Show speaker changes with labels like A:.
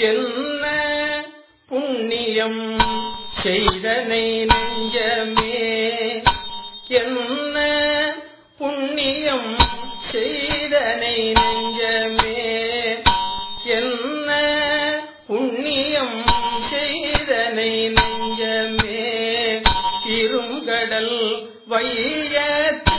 A: என்ன புண்ணியம் செய்தனை நெய்யமே? என்ன புண்ணியம் செய்தனை நெஞ்சமே என்ன புண்ணியம் செய்தனை நெஞ்சமே இருங்கடல் வையத்த